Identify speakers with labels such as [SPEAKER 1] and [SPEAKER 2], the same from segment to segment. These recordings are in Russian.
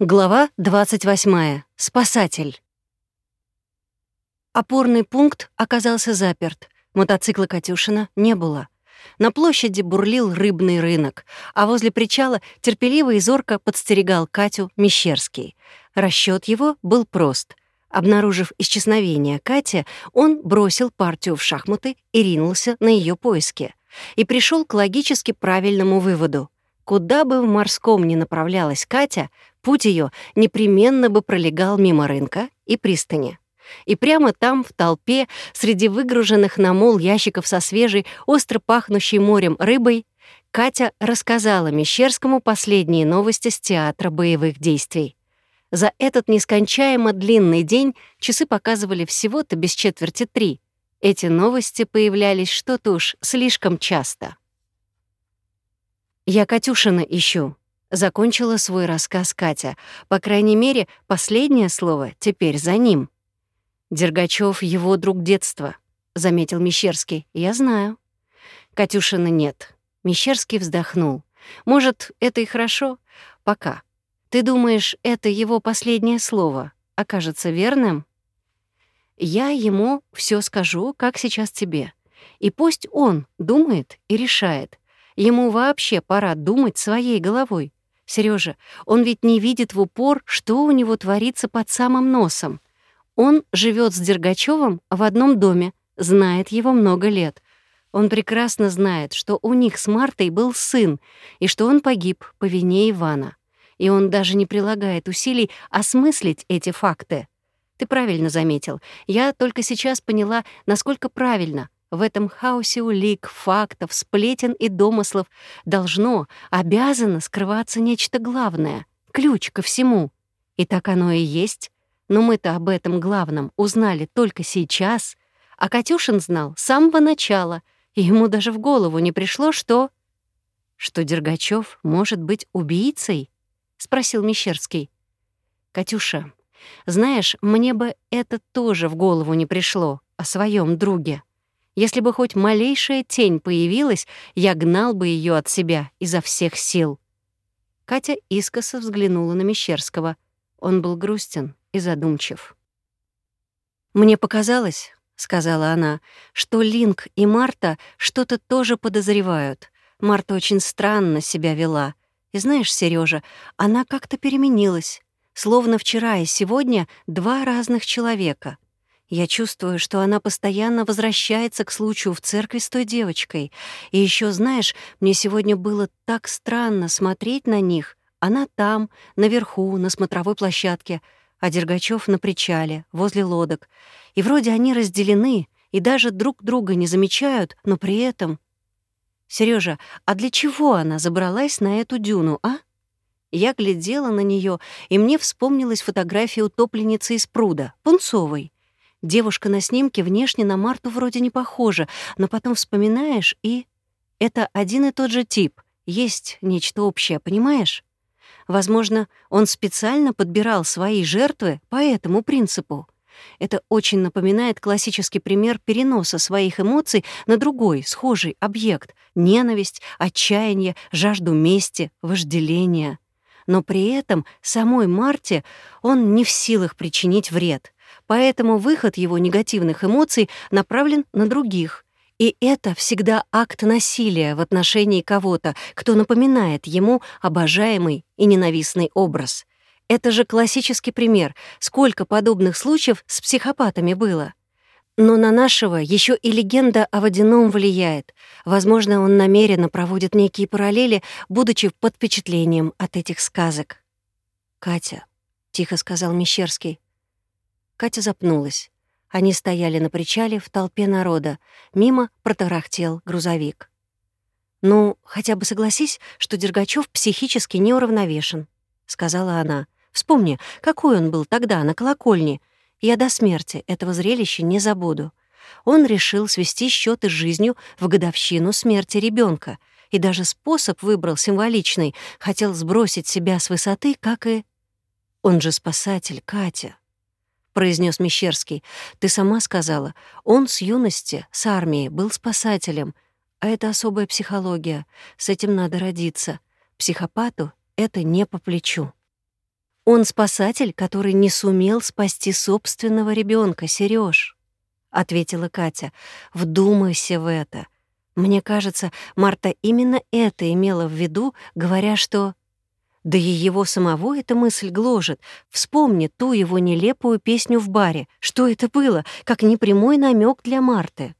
[SPEAKER 1] Глава 28. Спасатель. Опорный пункт оказался заперт. Мотоцикла Катюшина не было. На площади бурлил рыбный рынок, а возле причала терпеливо и зорко подстерегал Катю Мещерский. Расчет его был прост. Обнаружив исчезновение Кати, он бросил партию в шахматы и ринулся на ее поиски. И пришел к логически правильному выводу — Куда бы в морском ни направлялась Катя, путь ее непременно бы пролегал мимо рынка и пристани. И прямо там, в толпе, среди выгруженных на мол ящиков со свежей, остро пахнущей морем рыбой, Катя рассказала Мещерскому последние новости с театра боевых действий. За этот нескончаемо длинный день часы показывали всего-то без четверти три. Эти новости появлялись что-то уж слишком часто. «Я Катюшина ищу», — закончила свой рассказ Катя. По крайней мере, последнее слово теперь за ним. «Дергачев — его друг детства», — заметил Мещерский. «Я знаю». Катюшина нет. Мещерский вздохнул. «Может, это и хорошо? Пока. Ты думаешь, это его последнее слово окажется верным?» «Я ему все скажу, как сейчас тебе. И пусть он думает и решает, Ему вообще пора думать своей головой. Сережа, он ведь не видит в упор, что у него творится под самым носом. Он живет с Дергачевым в одном доме, знает его много лет. Он прекрасно знает, что у них с Мартой был сын, и что он погиб по вине Ивана. И он даже не прилагает усилий осмыслить эти факты. Ты правильно заметил. Я только сейчас поняла, насколько правильно — в этом хаосе улик, фактов, сплетен и домыслов должно, обязано скрываться нечто главное, ключ ко всему. И так оно и есть. Но мы-то об этом главном узнали только сейчас, а Катюшин знал с самого начала, и ему даже в голову не пришло, что... «Что Дергачев может быть убийцей?» — спросил Мещерский. «Катюша, знаешь, мне бы это тоже в голову не пришло о своем друге». Если бы хоть малейшая тень появилась, я гнал бы ее от себя изо всех сил. Катя искоса взглянула на Мещерского. Он был грустен и задумчив. «Мне показалось, — сказала она, — что Линк и Марта что-то тоже подозревают. Марта очень странно себя вела. И знаешь, Сережа, она как-то переменилась. Словно вчера и сегодня два разных человека — я чувствую, что она постоянно возвращается к случаю в церкви с той девочкой. И еще, знаешь, мне сегодня было так странно смотреть на них. Она там, наверху, на смотровой площадке, а Дергачев на причале, возле лодок. И вроде они разделены и даже друг друга не замечают, но при этом... Сережа, а для чего она забралась на эту дюну, а? Я глядела на нее, и мне вспомнилась фотография утопленницы из пруда, Пунцовой. Девушка на снимке внешне на Марту вроде не похожа, но потом вспоминаешь, и... Это один и тот же тип. Есть нечто общее, понимаешь? Возможно, он специально подбирал свои жертвы по этому принципу. Это очень напоминает классический пример переноса своих эмоций на другой, схожий объект — ненависть, отчаяние, жажду мести, вожделение. Но при этом самой Марте он не в силах причинить вред — поэтому выход его негативных эмоций направлен на других. И это всегда акт насилия в отношении кого-то, кто напоминает ему обожаемый и ненавистный образ. Это же классический пример, сколько подобных случаев с психопатами было. Но на нашего еще и легенда о водяном влияет. Возможно, он намеренно проводит некие параллели, будучи под впечатлением от этих сказок. «Катя», — тихо сказал Мещерский, Катя запнулась. Они стояли на причале в толпе народа. Мимо протарахтел грузовик. «Ну, хотя бы согласись, что Дергачев психически неуравновешен», — сказала она. «Вспомни, какой он был тогда на колокольне. Я до смерти этого зрелища не забуду. Он решил свести счеты с жизнью в годовщину смерти ребенка и даже способ выбрал символичный, хотел сбросить себя с высоты, как и... Он же спасатель, Катя произнес Мещерский. «Ты сама сказала, он с юности, с армии, был спасателем. А это особая психология. С этим надо родиться. Психопату это не по плечу». Он спасатель, который не сумел спасти собственного ребенка, Сереж, ответила Катя. Вдумайся в это. Мне кажется, Марта именно это имела в виду, говоря, что... Да и его самого эта мысль гложет. Вспомни ту его нелепую песню в баре. Что это было, как непрямой намек для Марты.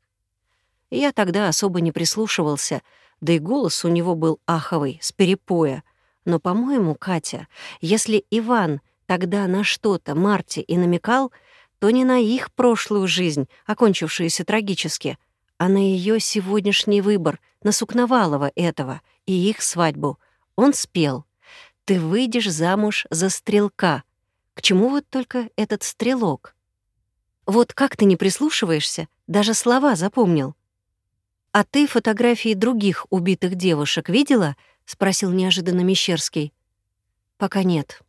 [SPEAKER 1] Я тогда особо не прислушивался, да и голос у него был аховый, с перепоя. Но, по-моему, Катя, если Иван тогда на что-то Марте и намекал, то не на их прошлую жизнь, окончившуюся трагически, а на ее сегодняшний выбор, на Сукновалова этого и их свадьбу. Он спел. «Ты выйдешь замуж за стрелка». К чему вот только этот стрелок? Вот как ты не прислушиваешься, даже слова запомнил. «А ты фотографии других убитых девушек видела?» — спросил неожиданно Мещерский. «Пока нет.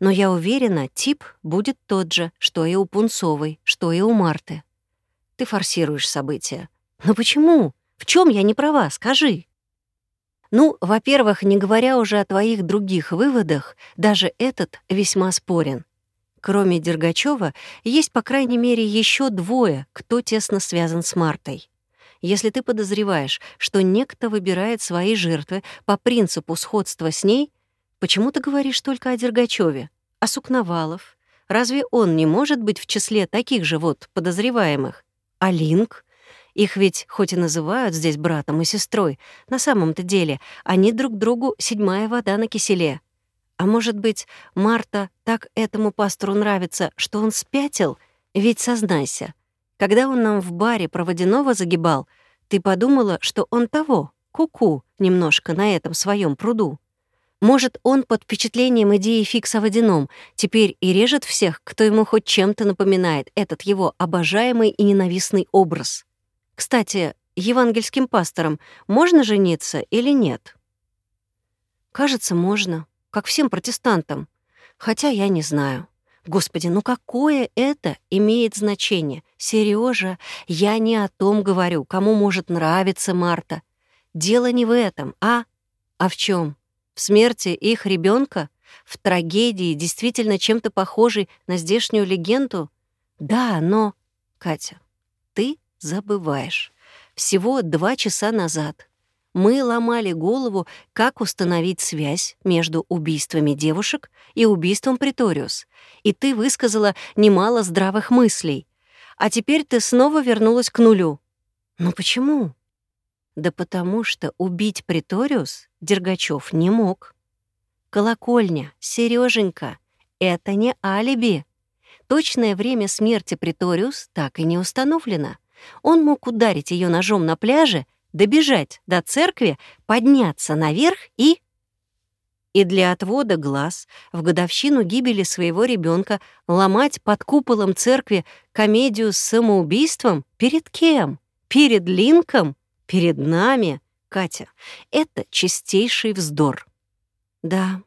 [SPEAKER 1] Но я уверена, тип будет тот же, что и у Пунцовой, что и у Марты. Ты форсируешь события. Но почему? В чем я не права, скажи?» Ну, во-первых, не говоря уже о твоих других выводах, даже этот весьма спорен. Кроме Дергачева, есть, по крайней мере, еще двое, кто тесно связан с Мартой. Если ты подозреваешь, что некто выбирает свои жертвы по принципу сходства с ней, почему ты говоришь только о Дергачеве? А Сукновалов? Разве он не может быть в числе таких же вот подозреваемых? А Линк? Их ведь хоть и называют здесь братом и сестрой, на самом-то деле они друг другу седьмая вода на киселе. А может быть, Марта так этому пастору нравится, что он спятил? Ведь сознайся, когда он нам в баре про водяного загибал, ты подумала, что он того, куку, -ку, немножко на этом своем пруду. Может, он под впечатлением идеи фикса водяном теперь и режет всех, кто ему хоть чем-то напоминает этот его обожаемый и ненавистный образ. Кстати, евангельским пасторам можно жениться или нет? Кажется, можно, как всем протестантам. Хотя я не знаю. Господи, ну какое это имеет значение? Сережа, я не о том говорю, кому может нравиться Марта. Дело не в этом, а... А в чем? В смерти их ребенка? В трагедии, действительно чем-то похожей на здешнюю легенду? Да, но... Катя, забываешь. Всего два часа назад мы ломали голову, как установить связь между убийствами девушек и убийством Приториус, и ты высказала немало здравых мыслей. А теперь ты снова вернулась к нулю. Но почему? Да потому что убить Приториус Дергачев не мог. Колокольня, Сереженька, это не алиби. Точное время смерти Приториус так и не установлено. Он мог ударить ее ножом на пляже добежать до церкви, подняться наверх и... И для отвода глаз в годовщину гибели своего ребенка ломать под куполом церкви комедию с самоубийством перед кем? Перед Линком? Перед нами? Катя, это чистейший вздор. Да,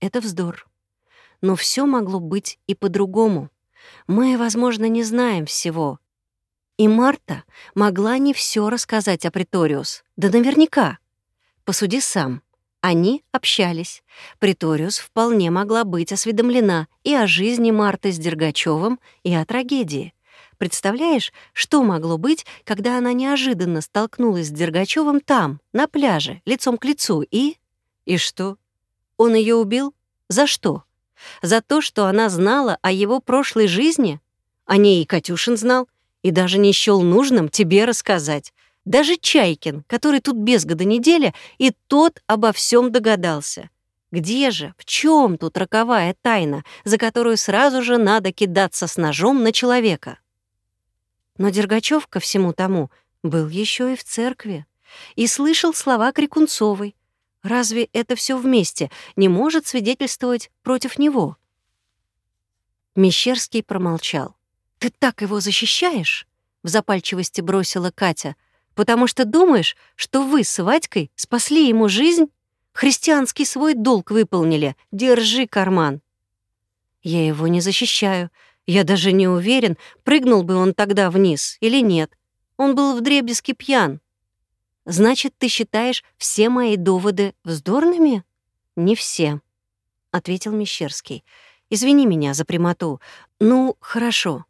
[SPEAKER 1] это вздор. Но все могло быть и по-другому. Мы, возможно, не знаем всего, и Марта могла не все рассказать о Приториус. Да наверняка. Посуди сам. Они общались. Приториус вполне могла быть осведомлена и о жизни Марты с Дергачевым, и о трагедии. Представляешь, что могло быть, когда она неожиданно столкнулась с Дергачевым там, на пляже, лицом к лицу, и... И что? Он ее убил? За что? За то, что она знала о его прошлой жизни? О ней и Катюшин знал, и даже не счёл нужным тебе рассказать. Даже Чайкин, который тут без года неделя, и тот обо всем догадался. Где же, в чем тут роковая тайна, за которую сразу же надо кидаться с ножом на человека? Но Дергачев ко всему тому был еще и в церкви и слышал слова Крикунцовой. Разве это все вместе не может свидетельствовать против него? Мещерский промолчал. «Ты так его защищаешь?» — в запальчивости бросила Катя. «Потому что думаешь, что вы с Вадькой спасли ему жизнь? Христианский свой долг выполнили. Держи карман». «Я его не защищаю. Я даже не уверен, прыгнул бы он тогда вниз или нет. Он был вдребезги пьян». «Значит, ты считаешь все мои доводы вздорными?» «Не все», — ответил Мещерский. «Извини меня за прямоту. Ну, хорошо.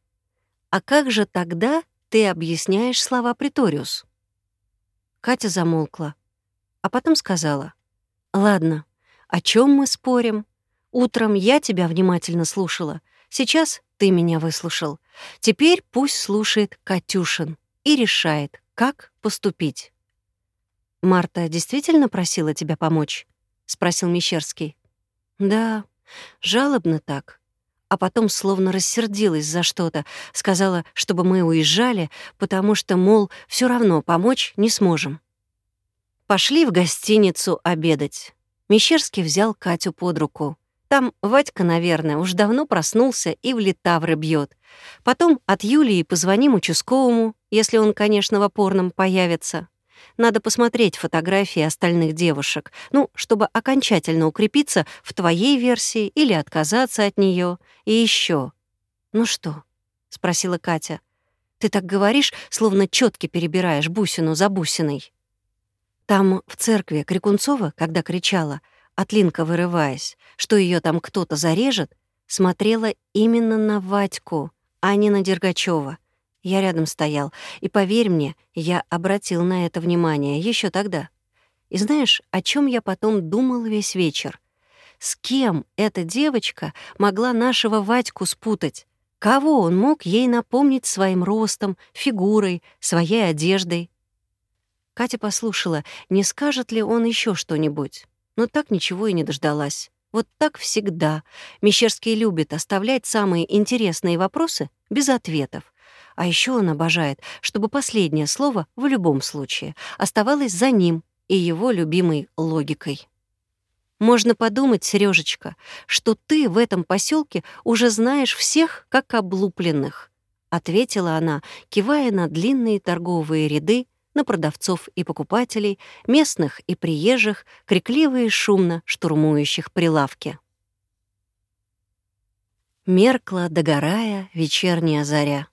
[SPEAKER 1] А как же тогда ты объясняешь слова «приториус»?» Катя замолкла, а потом сказала. «Ладно, о чем мы спорим? Утром я тебя внимательно слушала, сейчас ты меня выслушал. Теперь пусть слушает Катюшин и решает, как поступить». «Марта действительно просила тебя помочь?» — спросил Мещерский. «Да, жалобно так. А потом словно рассердилась за что-то, сказала, чтобы мы уезжали, потому что, мол, все равно помочь не сможем». Пошли в гостиницу обедать. Мещерский взял Катю под руку. Там Вадька, наверное, уж давно проснулся и в литавры бьет. Потом от Юлии позвоним участковому, если он, конечно, в опорном появится. Надо посмотреть фотографии остальных девушек, ну, чтобы окончательно укрепиться в твоей версии или отказаться от нее. И еще. «Ну что?» — спросила Катя. «Ты так говоришь, словно четки перебираешь бусину за бусиной». Там, в церкви, Крикунцова, когда кричала, от Линка вырываясь, что ее там кто-то зарежет, смотрела именно на Вадьку, а не на Дергачева. Я рядом стоял, и, поверь мне, я обратил на это внимание еще тогда. И знаешь, о чем я потом думал весь вечер? С кем эта девочка могла нашего Вадьку спутать? Кого он мог ей напомнить своим ростом, фигурой, своей одеждой? Катя послушала, не скажет ли он еще что-нибудь. Но так ничего и не дождалась. Вот так всегда. Мещерский любит оставлять самые интересные вопросы без ответов. А еще он обожает, чтобы последнее слово в любом случае оставалось за ним и его любимой логикой. Можно подумать, Сережечка, что ты в этом поселке уже знаешь всех как облупленных, ответила она, кивая на длинные торговые ряды, на продавцов и покупателей, местных и приезжих, крикливо и шумно штурмующих прилавки. Меркла, догорая, вечерняя заря.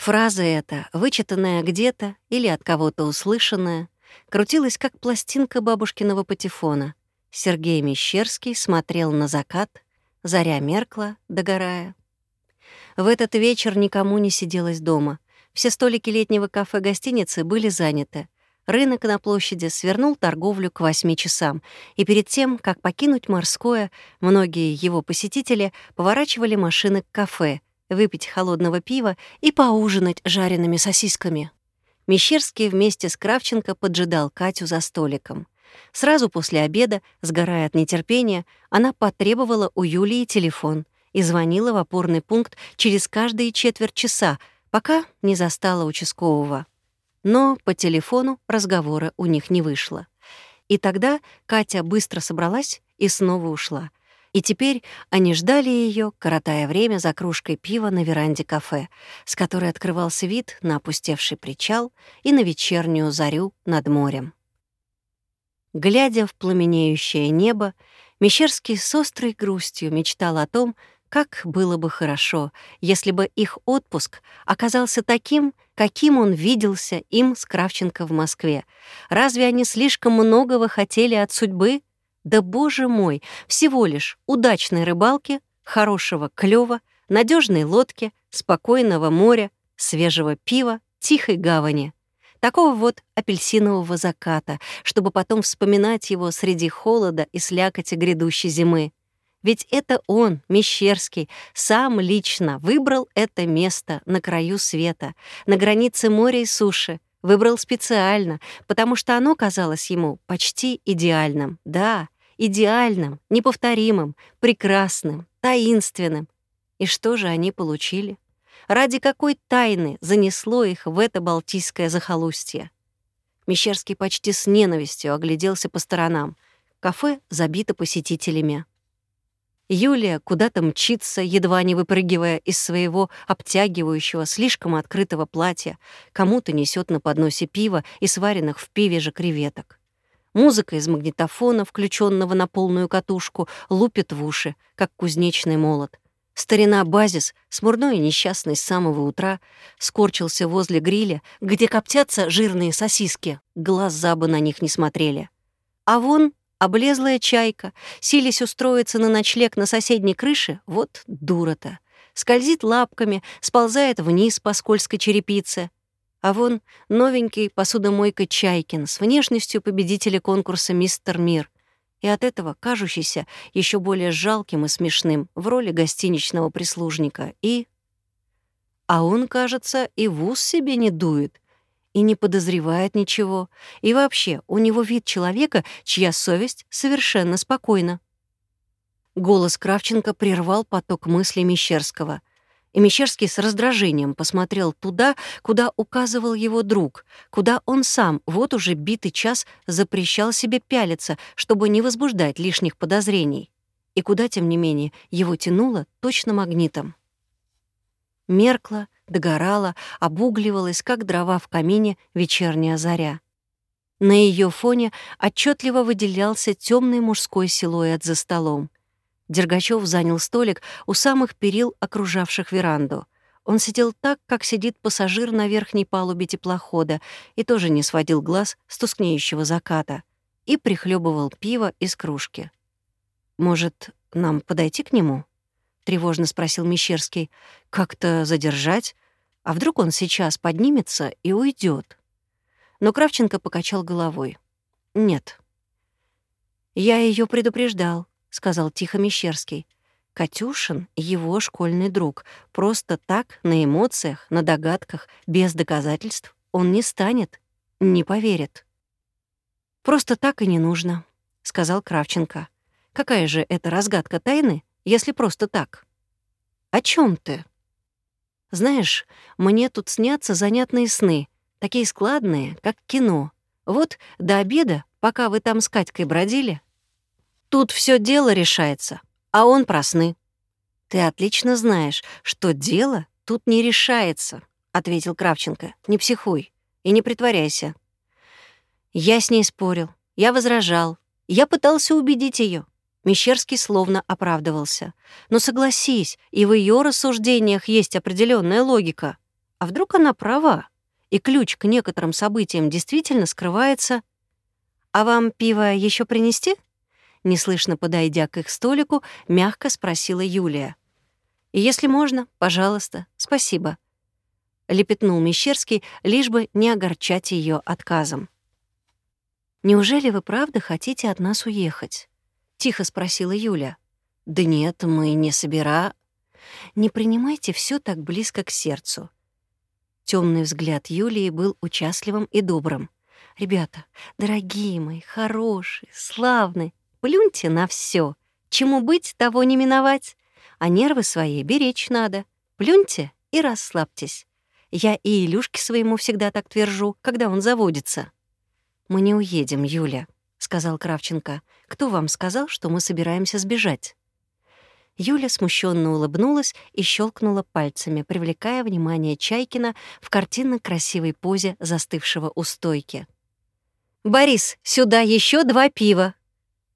[SPEAKER 1] Фраза эта, вычитанная где-то или от кого-то услышанная, крутилась как пластинка бабушкиного патефона. Сергей Мещерский смотрел на закат, заря меркла, догорая. В этот вечер никому не сиделось дома. Все столики летнего кафе-гостиницы были заняты. Рынок на площади свернул торговлю к восьми часам, и перед тем, как покинуть морское, многие его посетители поворачивали машины к кафе — выпить холодного пива и поужинать жареными сосисками. Мещерский вместе с Кравченко поджидал Катю за столиком. Сразу после обеда, сгорая от нетерпения, она потребовала у Юлии телефон и звонила в опорный пункт через каждые четверть часа, пока не застала участкового. Но по телефону разговора у них не вышло. И тогда Катя быстро собралась и снова ушла — и теперь они ждали ее, коротая время за кружкой пива на веранде кафе, с которой открывался вид на опустевший причал и на вечернюю зарю над морем. Глядя в пламенеющее небо, Мещерский с острой грустью мечтал о том, как было бы хорошо, если бы их отпуск оказался таким, каким он виделся им с Кравченко в Москве. Разве они слишком многого хотели от судьбы? Да, боже мой, всего лишь удачной рыбалки, хорошего клёва, надежной лодки, спокойного моря, свежего пива, тихой гавани. Такого вот апельсинового заката, чтобы потом вспоминать его среди холода и слякоти грядущей зимы. Ведь это он, Мещерский, сам лично выбрал это место на краю света, на границе моря и суши, Выбрал специально, потому что оно казалось ему почти идеальным. Да, идеальным, неповторимым, прекрасным, таинственным. И что же они получили? Ради какой тайны занесло их в это балтийское захолустье? Мещерский почти с ненавистью огляделся по сторонам. Кафе забито посетителями. Юлия куда-то мчится, едва не выпрыгивая из своего обтягивающего, слишком открытого платья, кому-то несет на подносе пива и сваренных в пиве же креветок. Музыка из магнитофона, включенного на полную катушку, лупит в уши, как кузнечный молот. Старина Базис, смурной и несчастный с самого утра, скорчился возле гриля, где коптятся жирные сосиски, глаз забы на них не смотрели. А вон Облезлая чайка, силясь устроиться на ночлег на соседней крыше, вот дура-то. Скользит лапками, сползает вниз по скользкой черепице. А вон новенький посудомойка Чайкин с внешностью победителя конкурса «Мистер Мир», и от этого кажущийся еще более жалким и смешным в роли гостиничного прислужника. И... А он, кажется, и в ус себе не дует, и не подозревает ничего. И вообще, у него вид человека, чья совесть совершенно спокойна. Голос Кравченко прервал поток мыслей Мещерского. И Мещерский с раздражением посмотрел туда, куда указывал его друг, куда он сам вот уже битый час запрещал себе пялиться, чтобы не возбуждать лишних подозрений, и куда, тем не менее, его тянуло точно магнитом. Меркла, догорала, обугливалась, как дрова в камине вечерняя заря. На ее фоне отчетливо выделялся темный мужской силуэт за столом. Дергачев занял столик у самых перил, окружавших веранду. Он сидел так, как сидит пассажир на верхней палубе теплохода, и тоже не сводил глаз с тускнеющего заката, и прихлебывал пиво из кружки. «Может, нам подойти к нему?» — тревожно спросил Мещерский. «Как-то задержать? А вдруг он сейчас поднимется и уйдет? Но Кравченко покачал головой. «Нет». «Я ее предупреждал», — сказал тихо Мещерский. «Катюшин — его школьный друг. Просто так, на эмоциях, на догадках, без доказательств он не станет, не поверит». «Просто так и не нужно», — сказал Кравченко. «Какая же это разгадка тайны, если просто так?» «О чем ты?» Знаешь, мне тут снятся занятные сны, такие складные, как кино. Вот до обеда, пока вы там с Катькой бродили, тут все дело решается, а он про сны. Ты отлично знаешь, что дело тут не решается, ответил Кравченко. Не психуй и не притворяйся. Я с ней спорил, я возражал, я пытался убедить ее. Мещерский словно оправдывался. «Но согласись, и в ее рассуждениях есть определенная логика. А вдруг она права, и ключ к некоторым событиям действительно скрывается... А вам пиво еще принести?» Неслышно подойдя к их столику, мягко спросила Юлия. «Если можно, пожалуйста, спасибо», — лепетнул Мещерский, лишь бы не огорчать ее отказом. «Неужели вы правда хотите от нас уехать?» Тихо спросила Юля. Да нет, мы не собира. Не принимайте все так близко к сердцу. Темный взгляд Юлии был участливым и добрым. Ребята, дорогие мои, хорошие, славные, плюньте на все. Чему быть, того не миновать. А нервы свои беречь надо. Плюньте и расслабьтесь. Я и Илюшке своему всегда так твержу, когда он заводится. Мы не уедем, Юля, сказал Кравченко. «Кто вам сказал, что мы собираемся сбежать?» Юля смущенно улыбнулась и щелкнула пальцами, привлекая внимание Чайкина в картинно красивой позе застывшего у стойки. «Борис, сюда еще два пива!»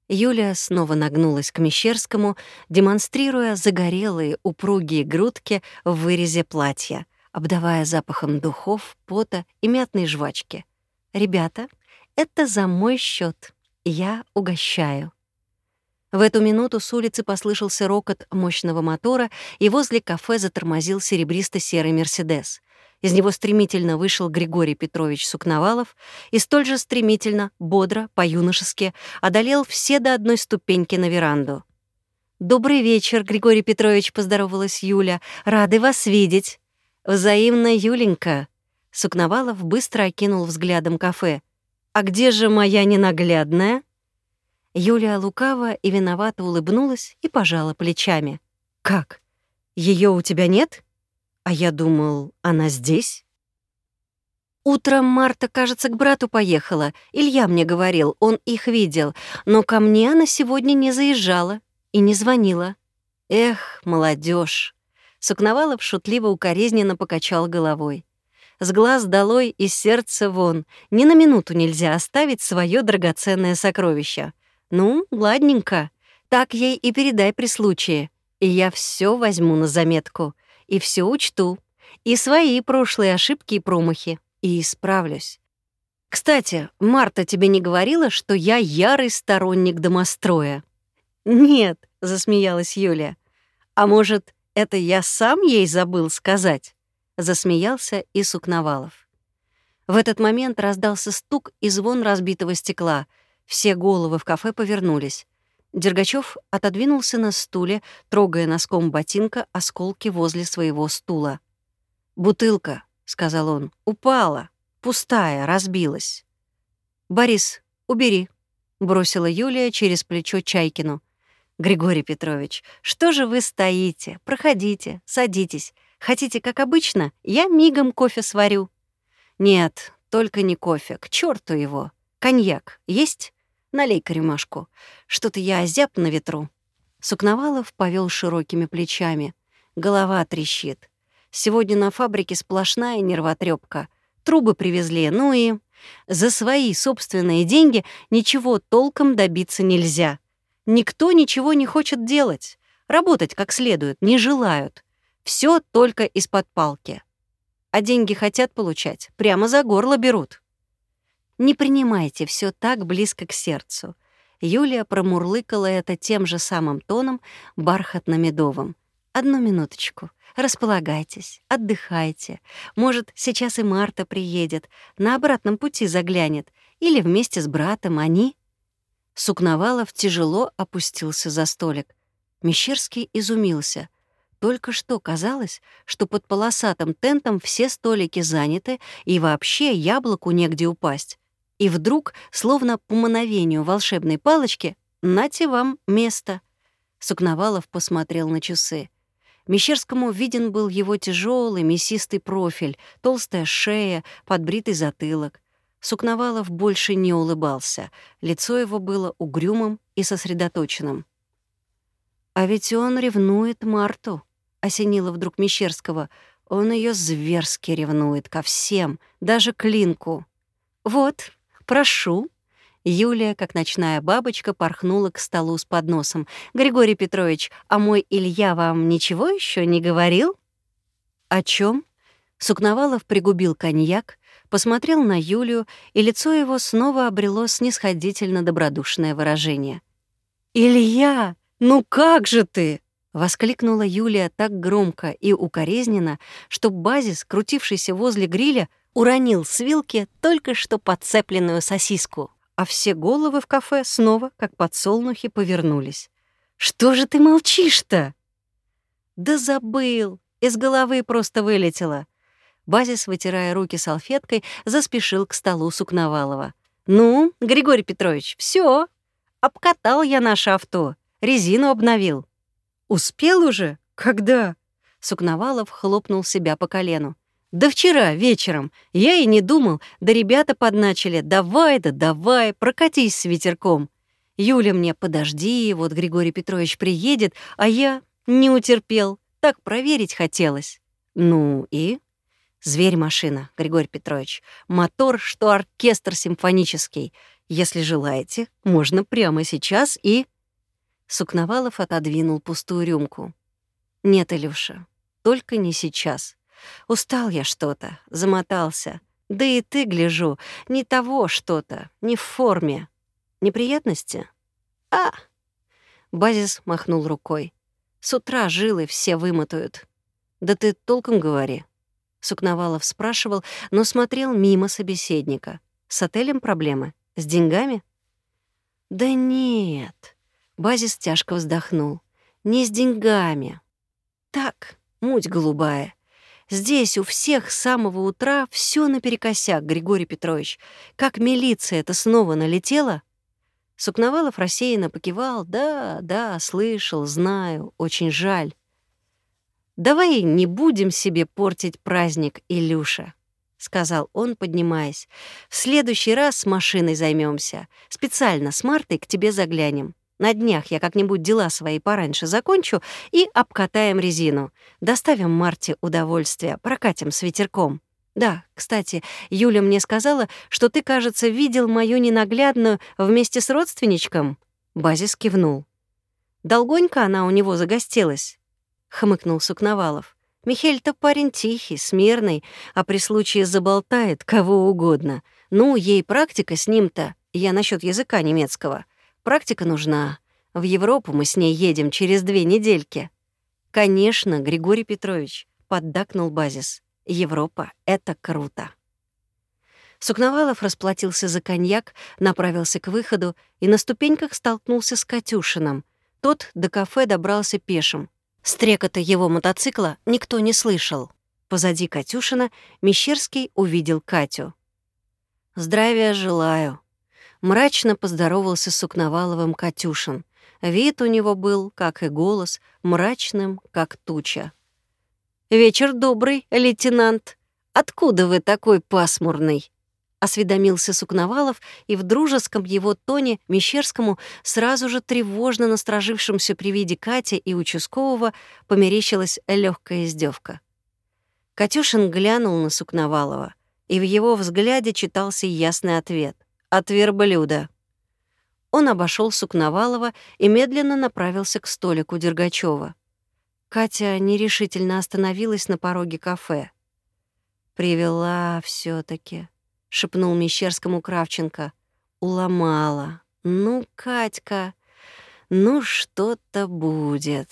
[SPEAKER 1] Юля снова нагнулась к Мещерскому, демонстрируя загорелые упругие грудки в вырезе платья, обдавая запахом духов, пота и мятной жвачки. «Ребята, это за мой счет. Я угощаю». В эту минуту с улицы послышался рокот мощного мотора, и возле кафе затормозил серебристо-серый «Мерседес». Из него стремительно вышел Григорий Петрович Сукновалов и столь же стремительно, бодро, по-юношески одолел все до одной ступеньки на веранду. «Добрый вечер, Григорий Петрович», — поздоровалась Юля. «Рады вас видеть». «Взаимно, Юленька». Сукновалов быстро окинул взглядом кафе. «А где же моя ненаглядная?» Юлия лукаво и виновато улыбнулась и пожала плечами. «Как? Ее у тебя нет? А я думал, она здесь?» Утром Марта, кажется, к брату поехала. Илья мне говорил, он их видел. Но ко мне она сегодня не заезжала и не звонила. Эх, молодежь! Сукновалов шутливо укоризненно покачал головой. С глаз долой и сердца вон. Ни на минуту нельзя оставить свое драгоценное сокровище. Ну, ладненько. Так ей и передай при случае. И я все возьму на заметку. И все учту. И свои прошлые ошибки и промахи. И исправлюсь. Кстати, Марта тебе не говорила, что я ярый сторонник домостроя? Нет, засмеялась Юлия. А может, это я сам ей забыл сказать? Засмеялся и Сукновалов. В этот момент раздался стук и звон разбитого стекла. Все головы в кафе повернулись. Дергачев отодвинулся на стуле, трогая носком ботинка осколки возле своего стула. «Бутылка», — сказал он, — «упала, пустая, разбилась». «Борис, убери», — бросила Юлия через плечо Чайкину. «Григорий Петрович, что же вы стоите? Проходите, садитесь. Хотите, как обычно? Я мигом кофе сварю». «Нет, только не кофе, к черту его. Коньяк есть? Налей-ка рюмашку. Что-то я озяб на ветру». Сукновалов повел широкими плечами. Голова трещит. Сегодня на фабрике сплошная нервотрепка. Трубы привезли, ну и... За свои собственные деньги ничего толком добиться нельзя. Никто ничего не хочет делать. Работать как следует не желают. Все только из-под палки. А деньги хотят получать, прямо за горло берут. Не принимайте все так близко к сердцу. Юлия промурлыкала это тем же самым тоном, бархатно-медовым. Одну минуточку. Располагайтесь, отдыхайте. Может, сейчас и Марта приедет, на обратном пути заглянет, или вместе с братом они Сукновалов тяжело опустился за столик. Мещерский изумился. Только что казалось, что под полосатым тентом все столики заняты и вообще яблоку негде упасть. И вдруг, словно по мановению волшебной палочки, нате вам место. Сукновалов посмотрел на часы. Мещерскому виден был его тяжелый мясистый профиль, толстая шея, подбритый затылок. Сукновалов больше не улыбался. Лицо его было угрюмым и сосредоточенным. «А ведь он ревнует Марту», — осенило вдруг Мещерского. «Он ее зверски ревнует ко всем, даже к Линку». «Вот, прошу». Юлия, как ночная бабочка, порхнула к столу с подносом. «Григорий Петрович, а мой Илья вам ничего еще не говорил?» «О чем? Сукновалов пригубил коньяк, посмотрел на Юлию, и лицо его снова обрело снисходительно добродушное выражение. «Илья, ну как же ты!» — воскликнула Юлия так громко и укоризненно, что базис, крутившийся возле гриля, уронил с вилки только что подцепленную сосиску, а все головы в кафе снова, как подсолнухи, повернулись. «Что же ты молчишь-то?» «Да забыл, из головы просто вылетело», Базис, вытирая руки салфеткой, заспешил к столу Сукновалова. «Ну, Григорий Петрович, все. Обкатал я наше авто, резину обновил». «Успел уже? Когда?» Сукновалов хлопнул себя по колену. «Да вчера, вечером. Я и не думал, да ребята подначили. Давай да давай, прокатись с ветерком. Юля мне, подожди, вот Григорий Петрович приедет, а я не утерпел. Так проверить хотелось. Ну и?» Зверь-машина, Григорий Петрович. Мотор, что оркестр симфонический. Если желаете, можно прямо сейчас и...» Сукновалов отодвинул пустую рюмку. «Нет, Илюша, только не сейчас. Устал я что-то, замотался. Да и ты, гляжу, не того что-то, не в форме. Неприятности? А!» Базис махнул рукой. «С утра жилы все вымотают. Да ты толком говори. Сукновалов спрашивал, но смотрел мимо собеседника. С отелем проблемы? С деньгами? Да нет. Базис тяжко вздохнул. Не с деньгами. Так, муть голубая. Здесь у всех с самого утра все наперекосяк, Григорий Петрович. Как милиция это снова налетела? Сукновалов рассеянно покивал. Да, да, слышал, знаю, очень жаль. «Давай не будем себе портить праздник, Илюша», — сказал он, поднимаясь. «В следующий раз с машиной займемся. Специально с Мартой к тебе заглянем. На днях я как-нибудь дела свои пораньше закончу и обкатаем резину. Доставим Марте удовольствие, прокатим с ветерком. Да, кстати, Юля мне сказала, что ты, кажется, видел мою ненаглядную вместе с родственничком». Базис кивнул. Долгонько она у него загостилась хмыкнул Сукновалов. Михель-то парень тихий, смирный, а при случае заболтает кого угодно. Ну, ей практика с ним-то, я насчет языка немецкого. Практика нужна. В Европу мы с ней едем через две недельки. Конечно, Григорий Петрович, поддакнул базис. Европа — это круто. Сукновалов расплатился за коньяк, направился к выходу и на ступеньках столкнулся с Катюшином. Тот до кафе добрался пешим. Стрекота его мотоцикла никто не слышал. Позади Катюшина Мещерский увидел Катю. «Здравия желаю». Мрачно поздоровался с Сукноваловым Катюшин. Вид у него был, как и голос, мрачным, как туча. «Вечер добрый, лейтенант. Откуда вы такой пасмурный?» осведомился Сукновалов, и в дружеском его тоне Мещерскому, сразу же тревожно насторожившемуся при виде Кати и участкового, померещилась легкая издевка. Катюшин глянул на Сукновалова, и в его взгляде читался ясный ответ — от верблюда. Он обошел Сукновалова и медленно направился к столику Дергачева. Катя нерешительно остановилась на пороге кафе. «Привела все таки шепнул Мещерскому Кравченко. Уломала. Ну, Катька, ну что-то будет.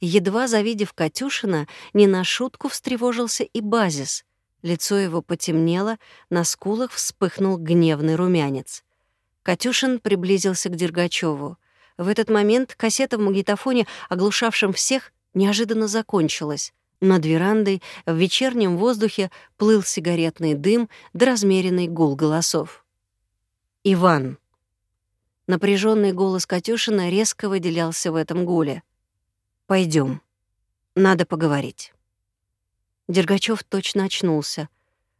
[SPEAKER 1] Едва завидев Катюшина, не на шутку встревожился и базис. Лицо его потемнело, на скулах вспыхнул гневный румянец. Катюшин приблизился к Дергачеву. В этот момент кассета в магнитофоне, оглушавшем всех, неожиданно закончилась. Над верандой в вечернем воздухе плыл сигаретный дым да размеренный гул голосов. «Иван». Напряженный голос Катюшина резко выделялся в этом гуле. Пойдем, Надо поговорить». Дергачев точно очнулся.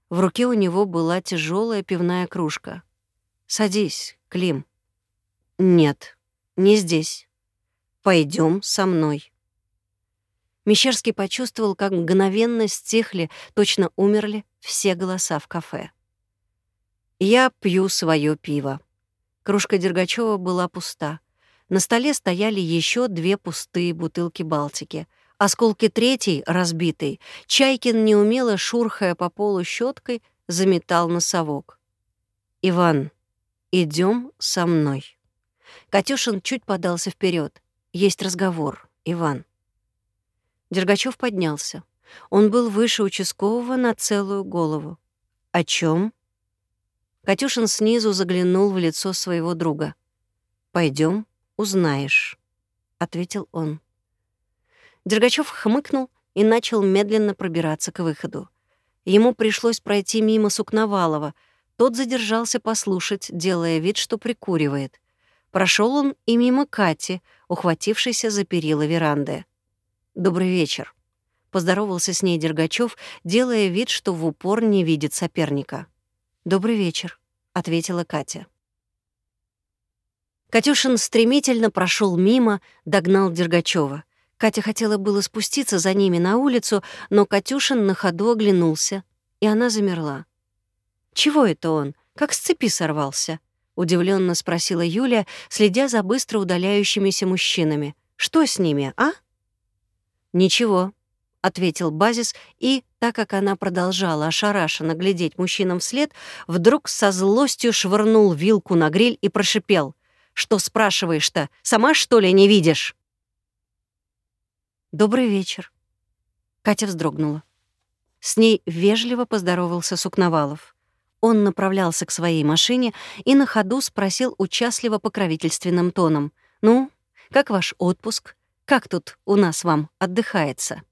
[SPEAKER 1] В руке у него была тяжелая пивная кружка. «Садись, Клим». «Нет, не здесь. Пойдем со мной». Мещерский почувствовал, как мгновенно стихли, точно умерли все голоса в кафе. «Я пью свое пиво». Кружка Дергачева была пуста. На столе стояли еще две пустые бутылки Балтики. Осколки третьей, разбитой, Чайкин, неумело шурхая по полу щеткой, заметал носовок. «Иван, идем со мной». Катюшин чуть подался вперед. «Есть разговор, Иван». Дергачев поднялся. Он был выше участкового на целую голову. «О чем? Катюшин снизу заглянул в лицо своего друга. Пойдем, узнаешь», — ответил он. Дергачев хмыкнул и начал медленно пробираться к выходу. Ему пришлось пройти мимо Сукновалова. Тот задержался послушать, делая вид, что прикуривает. Прошел он и мимо Кати, ухватившейся за перила веранды. «Добрый вечер», — поздоровался с ней Дергачев, делая вид, что в упор не видит соперника. «Добрый вечер», — ответила Катя. Катюшин стремительно прошел мимо, догнал Дергачева. Катя хотела было спуститься за ними на улицу, но Катюшин на ходу оглянулся, и она замерла. «Чего это он? Как с цепи сорвался?» — удивленно спросила Юлия, следя за быстро удаляющимися мужчинами. «Что с ними, а?» «Ничего», — ответил Базис, и, так как она продолжала ошарашенно глядеть мужчинам вслед, вдруг со злостью швырнул вилку на гриль и прошипел. «Что спрашиваешь-то? Сама, что ли, не видишь?» «Добрый вечер». Катя вздрогнула. С ней вежливо поздоровался Сукновалов. Он направлялся к своей машине и на ходу спросил участливо покровительственным тоном. «Ну, как ваш отпуск? Как тут у нас вам отдыхается?»